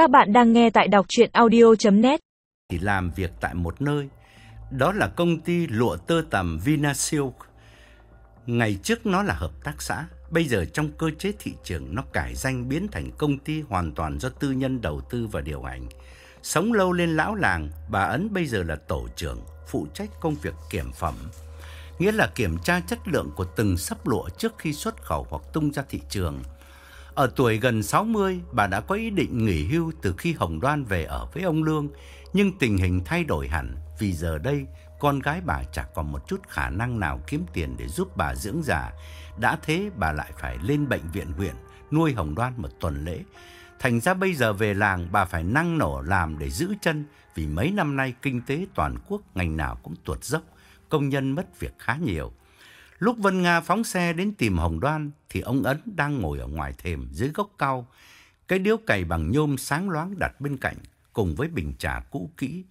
Các bạn đang nghe tại đọc chuyện audio.net Thì làm việc tại một nơi, đó là công ty lụa tơ tằm Vinasilk. Ngày trước nó là hợp tác xã, bây giờ trong cơ chế thị trường nó cải danh biến thành công ty hoàn toàn do tư nhân đầu tư và điều hành. Sống lâu lên lão làng, bà Ấn bây giờ là tổ trưởng, phụ trách công việc kiểm phẩm, nghĩa là kiểm tra chất lượng của từng sấp lụa trước khi xuất khẩu hoặc tung ra thị trường. Ở tuổi gần 60, bà đã có ý định nghỉ hưu từ khi Hồng Đoan về ở với ông Lương, nhưng tình hình thay đổi hẳn vì giờ đây con gái bà chẳng còn một chút khả năng nào kiếm tiền để giúp bà dưỡng già. Đã thế bà lại phải lên bệnh viện huyện nuôi Hồng Đoan một tuần lễ. Thành ra bây giờ về làng bà phải năng nổ làm để giữ chân vì mấy năm nay kinh tế toàn quốc ngành nào cũng tuột dốc, công nhân mất việc khá nhiều. Lúc Vân Nga phóng xe đến tìm Hồng Đoan thì ông Ấn đang ngồi ở ngoài thềm dưới gốc cao. Cái điếu cày bằng nhôm sáng loáng đặt bên cạnh cùng với bình trà cũ kỹ.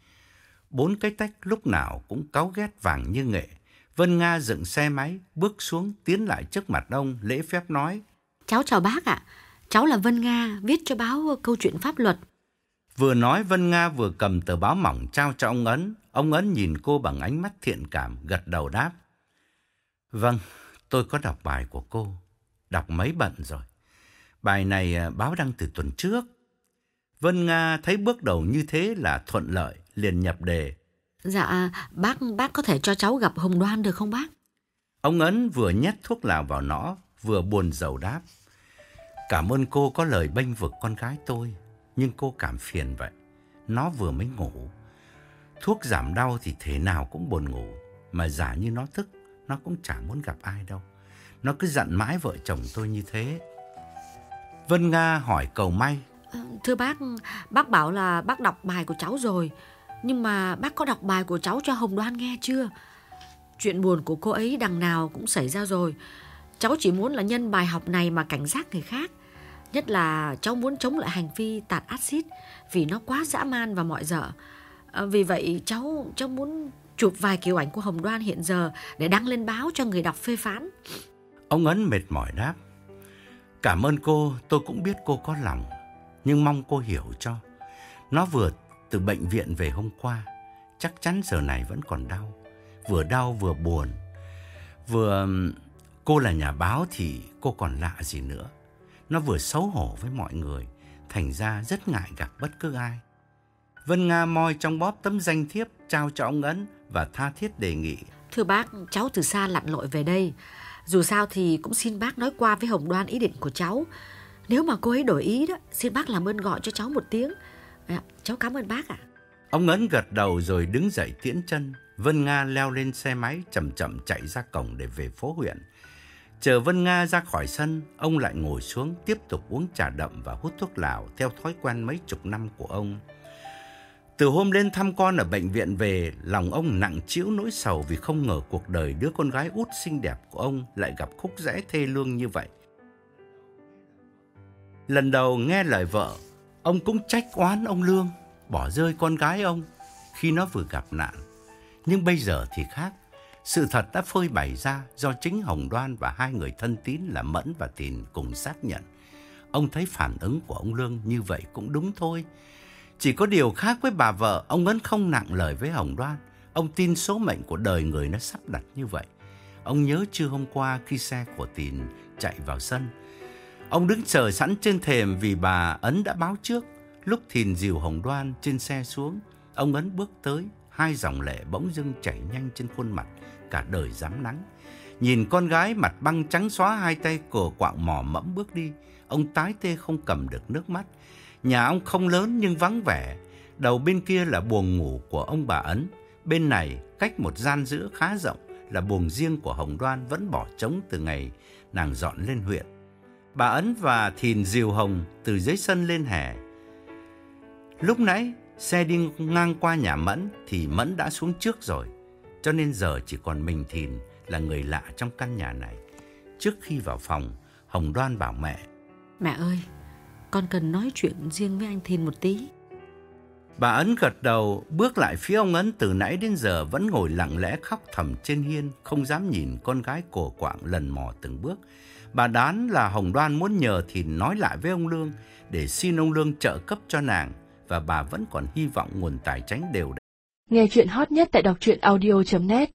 Bốn cái tách lúc nào cũng cáu ghét vàng như nghệ. Vân Nga dựng xe máy, bước xuống tiến lại trước mặt ông, lễ phép nói. Cháu chào bác ạ. Cháu là Vân Nga, viết cho báo câu chuyện pháp luật. Vừa nói Vân Nga vừa cầm tờ báo mỏng trao cho ông Ấn. Ông Ấn nhìn cô bằng ánh mắt thiện cảm, gật đầu đáp. Vâng, tôi có đọc bài của cô. Đọc mấy bận rồi. Bài này à, báo đăng từ tuần trước. Vân Nga thấy bước đầu như thế là thuận lợi, liền nhập đề. Dạ, bác bác có thể cho cháu gặp Hồng Đoan được không bác? Ông Ấn vừa nhét thuốc lào vào nó, vừa buồn rầu đáp. Cảm ơn cô có lời bênh vực con gái tôi, nhưng cô cảm phiền vậy. Nó vừa mới ngủ. Thuốc giảm đau thì thế nào cũng buồn ngủ, mà giả như nó thức, nó cũng chẳng muốn gặp ai đâu. Nó cứ giận mãi vợ chồng tôi như thế. Vân Nga hỏi cầu may. Ờ, thưa bác, bác bảo là bác đọc bài của cháu rồi. Nhưng mà bác có đọc bài của cháu cho Hồng Đoan nghe chưa? Chuyện buồn của cô ấy đằng nào cũng xảy ra rồi. Cháu chỉ muốn là nhân bài học này mà cảnh giác người khác. Nhất là cháu muốn chống lại hành vi tạt axit vì nó quá dã man và mọi dở. Ờ, vì vậy cháu cháu muốn chụp vài kiểu ảnh của Hồng Đoan hiện giờ để đăng lên báo cho người đọc phê phán. Ông Ấn mệt mỏi đáp. Cảm ơn cô, tôi cũng biết cô có lòng. Nhưng mong cô hiểu cho. Nó vừa từ bệnh viện về hôm qua. Chắc chắn giờ này vẫn còn đau. Vừa đau vừa buồn. Vừa... Cô là nhà báo thì cô còn lạ gì nữa. Nó vừa xấu hổ với mọi người. Thành ra rất ngại gặp bất cứ ai. Vân Nga moi trong bóp tấm danh thiếp trao cho ông Ấn và tha thiết đề nghị. Thưa bác, cháu từ xa lặn lội về đây. Dù sao thì cũng xin bác nói qua với Hồng Đoan ý định của cháu. Nếu mà cô ấy đổi ý đó, xin bác làm ơn gọi cho cháu một tiếng. À, cháu cảm ơn bác ạ. Ông Ấn gật đầu rồi đứng dậy tiễn chân. Vân Nga leo lên xe máy chậm chậm chạy ra cổng để về phố huyện. Chờ Vân Nga ra khỏi sân, ông lại ngồi xuống tiếp tục uống trà đậm và hút thuốc lào theo thói quen mấy chục năm của ông. Từ hôm lên thăm con ở bệnh viện về, lòng ông nặng chịu nỗi sầu vì không ngờ cuộc đời đứa con gái út xinh đẹp của ông lại gặp khúc rẽ thê lương như vậy. Lần đầu nghe lời vợ, ông cũng trách oán ông Lương, bỏ rơi con gái ông khi nó vừa gặp nạn. Nhưng bây giờ thì khác, sự thật đã phơi bày ra do chính Hồng Đoan và hai người thân tín là Mẫn và Tìn cùng xác nhận. Ông thấy phản ứng của ông Lương như vậy cũng đúng thôi. Chỉ có điều khác với bà vợ, ông vẫn không nặng lời với Hồng Đoan. Ông tin số mệnh của đời người nó sắp đặt như vậy. Ông nhớ chưa hôm qua khi xe của Tìn chạy vào sân. Ông đứng chờ sẵn trên thềm vì bà Ấn đã báo trước. Lúc Thìn dìu Hồng Đoan trên xe xuống, ông Ấn bước tới, hai dòng lệ bỗng dưng chảy nhanh trên khuôn mặt, cả đời dám nắng. Nhìn con gái mặt băng trắng xóa hai tay cờ quạng mò mẫm bước đi, ông tái tê không cầm được nước mắt. Nhà ông không lớn nhưng vắng vẻ, đầu bên kia là buồng ngủ của ông bà Ấn, bên này cách một gian giữa khá rộng là buồng riêng của Hồng Đoan vẫn bỏ trống từ ngày nàng dọn lên huyện. Bà Ấn và Thìn Diều Hồng từ dưới sân lên hè. Lúc nãy xe đi ngang qua nhà Mẫn thì Mẫn đã xuống trước rồi, cho nên giờ chỉ còn mình Thìn là người lạ trong căn nhà này. Trước khi vào phòng, Hồng Đoan bảo mẹ. Mẹ ơi, con cần nói chuyện riêng với anh Thìn một tí. Bà Ấn gật đầu, bước lại phía ông Ấn từ nãy đến giờ vẫn ngồi lặng lẽ khóc thầm trên hiên, không dám nhìn con gái cổ quạng lần mò từng bước. Bà đoán là Hồng Đoan muốn nhờ Thìn nói lại với ông Lương để xin ông Lương trợ cấp cho nàng và bà vẫn còn hy vọng nguồn tài chính đều Nghe chuyện hot nhất tại đọc truyện audio.net